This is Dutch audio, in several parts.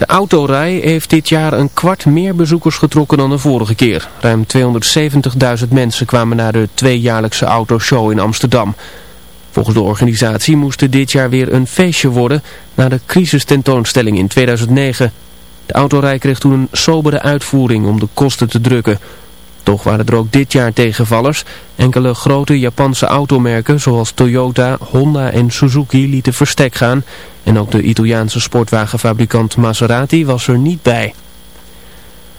De autorij heeft dit jaar een kwart meer bezoekers getrokken dan de vorige keer. Ruim 270.000 mensen kwamen naar de tweejaarlijkse autoshow in Amsterdam. Volgens de organisatie moest dit jaar weer een feestje worden na de crisistentoonstelling in 2009. De autorij kreeg toen een sobere uitvoering om de kosten te drukken. Toch waren er ook dit jaar tegenvallers. Enkele grote Japanse automerken zoals Toyota, Honda en Suzuki lieten verstek gaan. En ook de Italiaanse sportwagenfabrikant Maserati was er niet bij.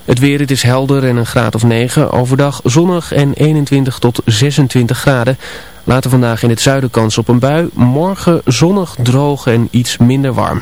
Het weer, het is helder en een graad of 9. Overdag zonnig en 21 tot 26 graden. Later vandaag in het zuiden kans op een bui. Morgen zonnig, droog en iets minder warm.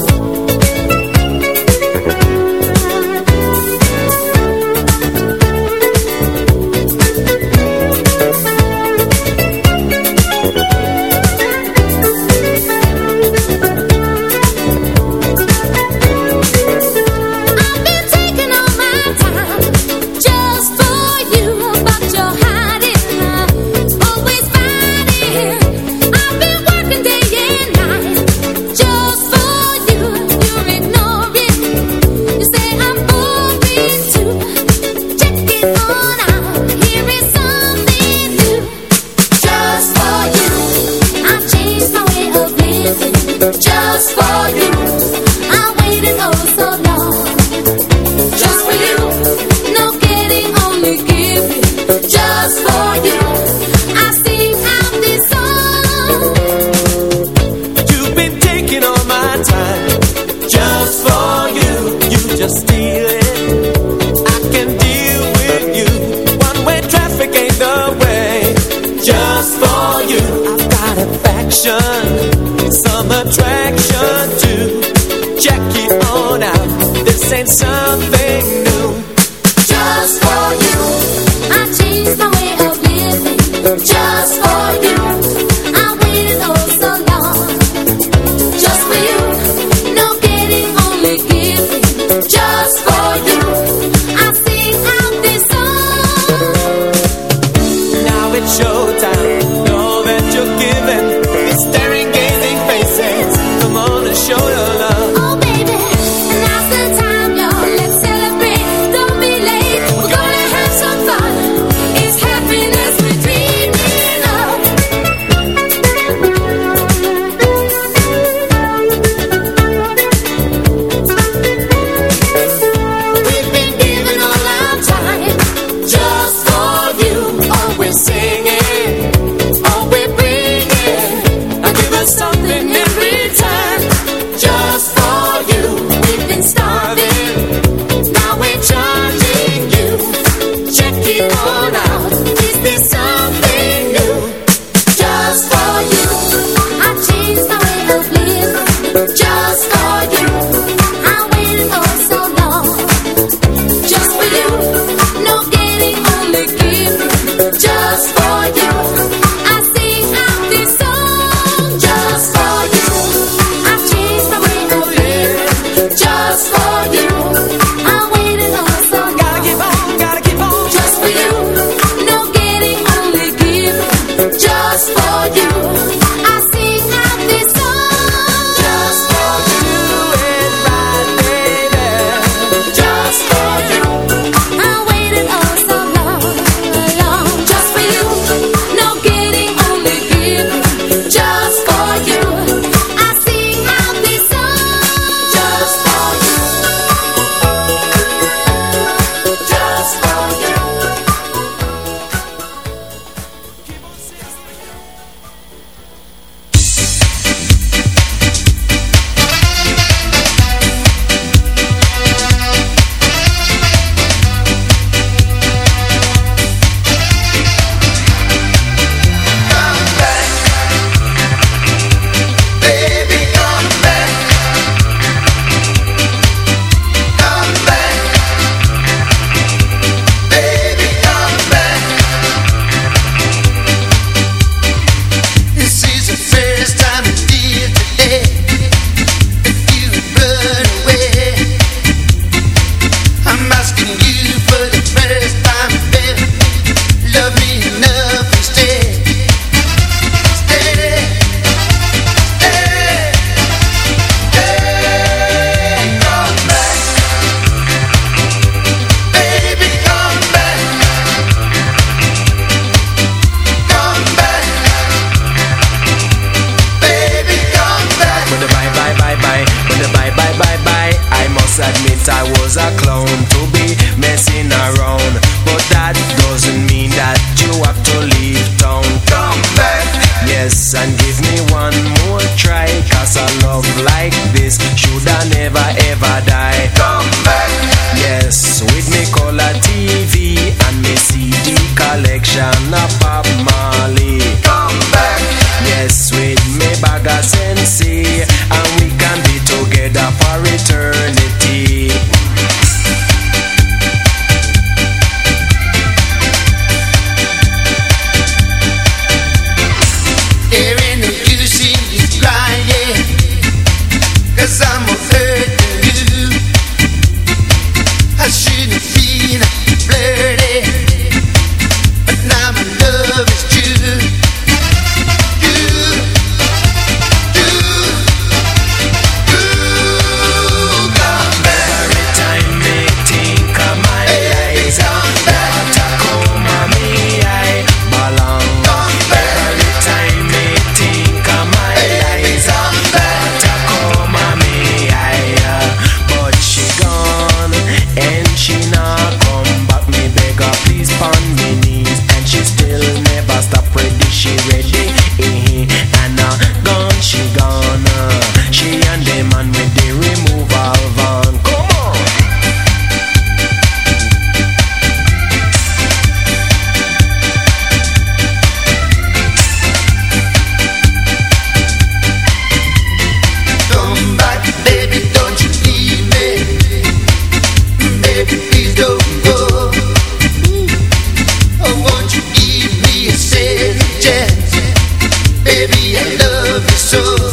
show.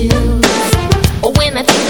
Shivers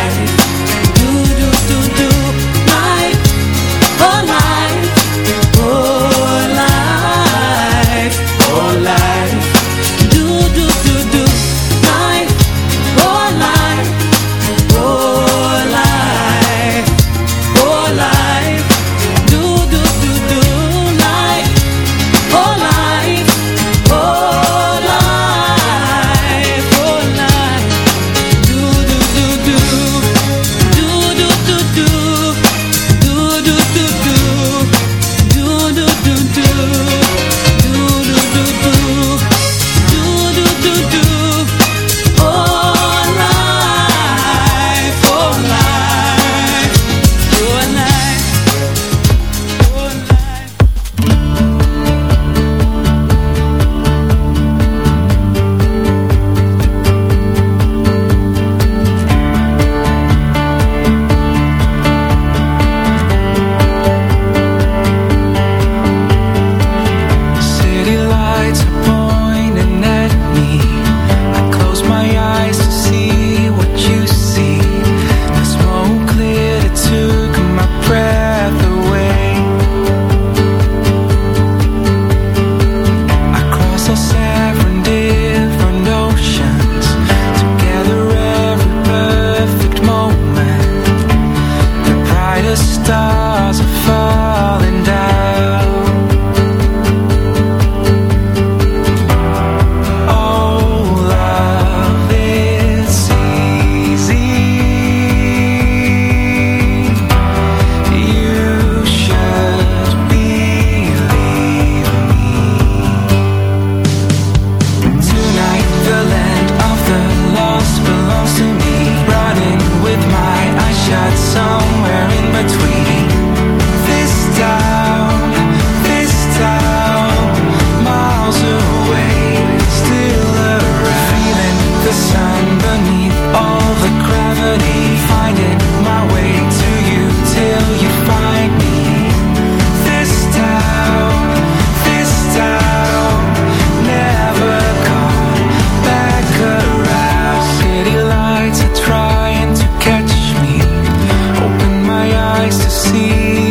see.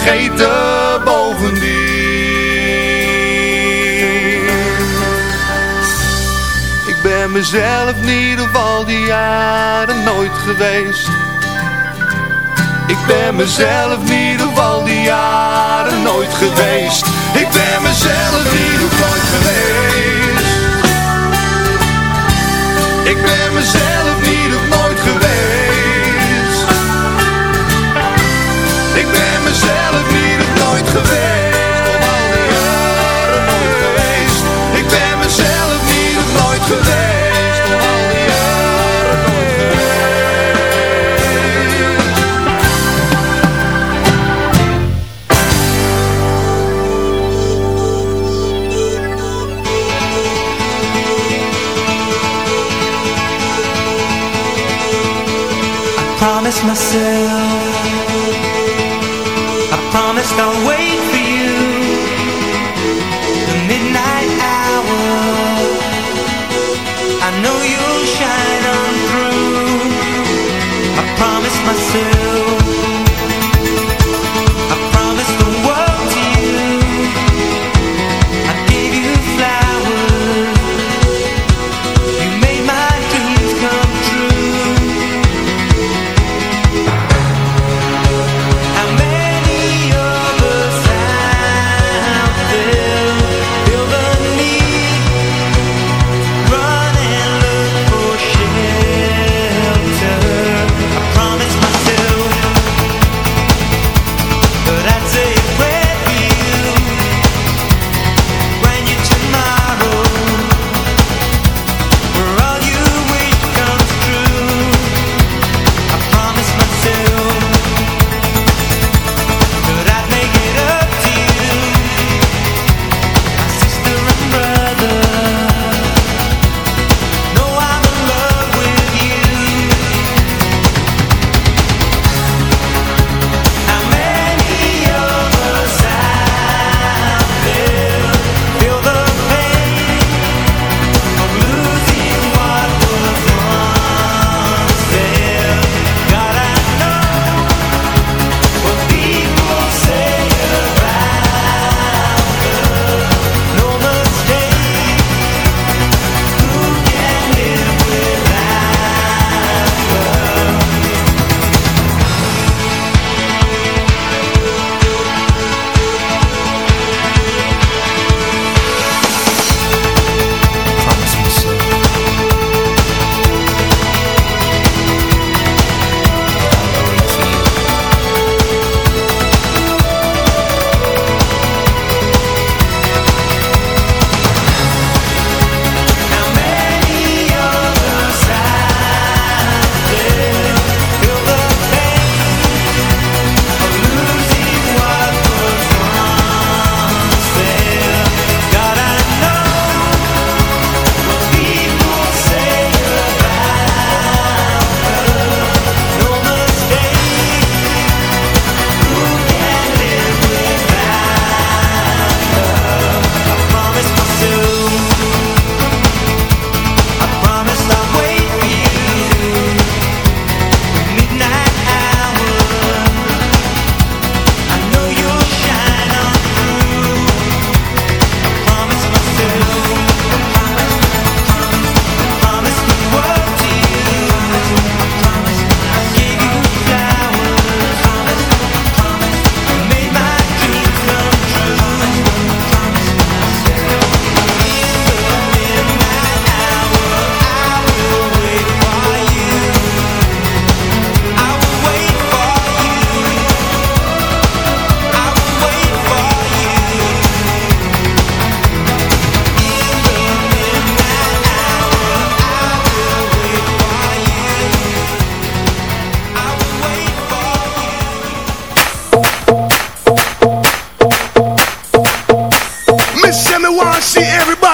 Vergeten bovendien. Ben mezelf niet op al die jaren nooit geweest. Ik ben mezelf niet op al die jaren nooit geweest. Ik ben mezelf niet op nooit geweest. Ik ben mezelf niet op nooit geweest. Ik ben mezelf niet op nooit geweest. Op al die jaren geweest. Ik ben mezelf niet op nooit geweest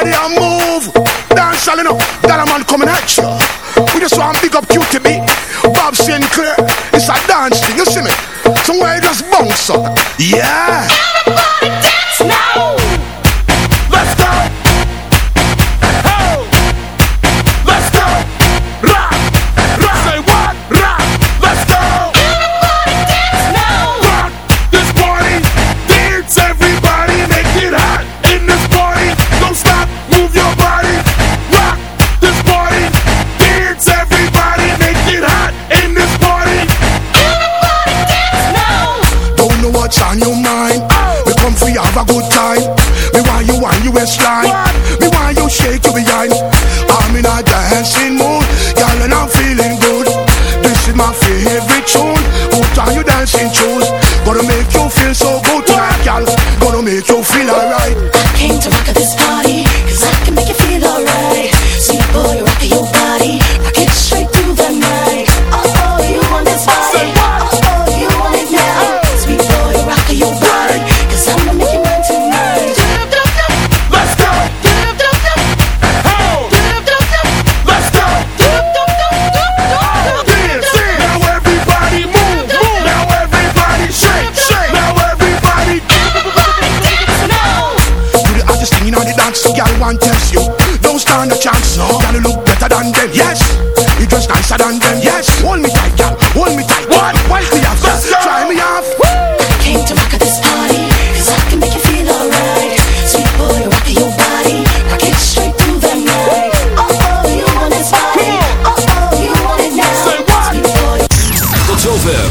body and move. Dance all enough. That man coming at you. We just want big up QTB. Bob Sinclair. It's a dance thing. You see me? Somewhere just bounce up. Yeah.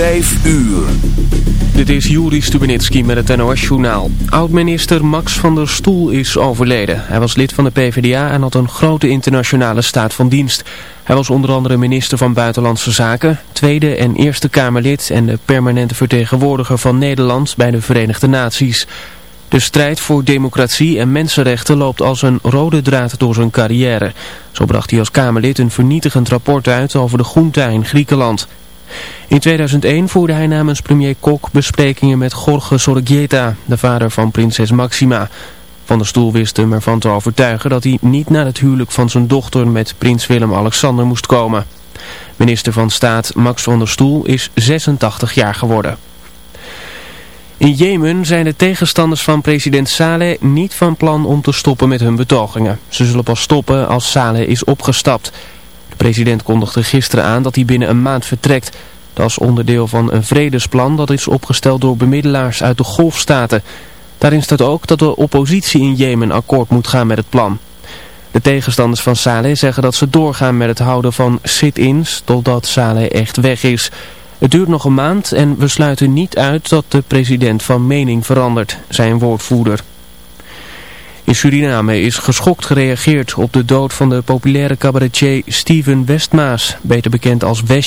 5 uur. Dit is Juri Stubenitski met het NOS-journaal. Oud-minister Max van der Stoel is overleden. Hij was lid van de PvdA en had een grote internationale staat van dienst. Hij was onder andere minister van Buitenlandse Zaken, Tweede en Eerste Kamerlid en de permanente vertegenwoordiger van Nederland bij de Verenigde Naties. De strijd voor democratie en mensenrechten loopt als een rode draad door zijn carrière. Zo bracht hij als Kamerlid een vernietigend rapport uit over de junta in Griekenland. In 2001 voerde hij namens premier Kok besprekingen met Jorge Sorgieta, de vader van prinses Maxima. Van der Stoel wist hem ervan te overtuigen dat hij niet naar het huwelijk van zijn dochter met prins Willem-Alexander moest komen. Minister van Staat Max van der Stoel is 86 jaar geworden. In Jemen zijn de tegenstanders van president Saleh niet van plan om te stoppen met hun betogingen. Ze zullen pas stoppen als Saleh is opgestapt. De president kondigde gisteren aan dat hij binnen een maand vertrekt. Dat is onderdeel van een vredesplan dat is opgesteld door bemiddelaars uit de golfstaten. Daarin staat ook dat de oppositie in Jemen akkoord moet gaan met het plan. De tegenstanders van Saleh zeggen dat ze doorgaan met het houden van sit-ins totdat Saleh echt weg is. Het duurt nog een maand en we sluiten niet uit dat de president van mening verandert, zei een woordvoerder. In Suriname is geschokt gereageerd op de dood van de populaire cabaretier Steven Westmaas, beter bekend als West.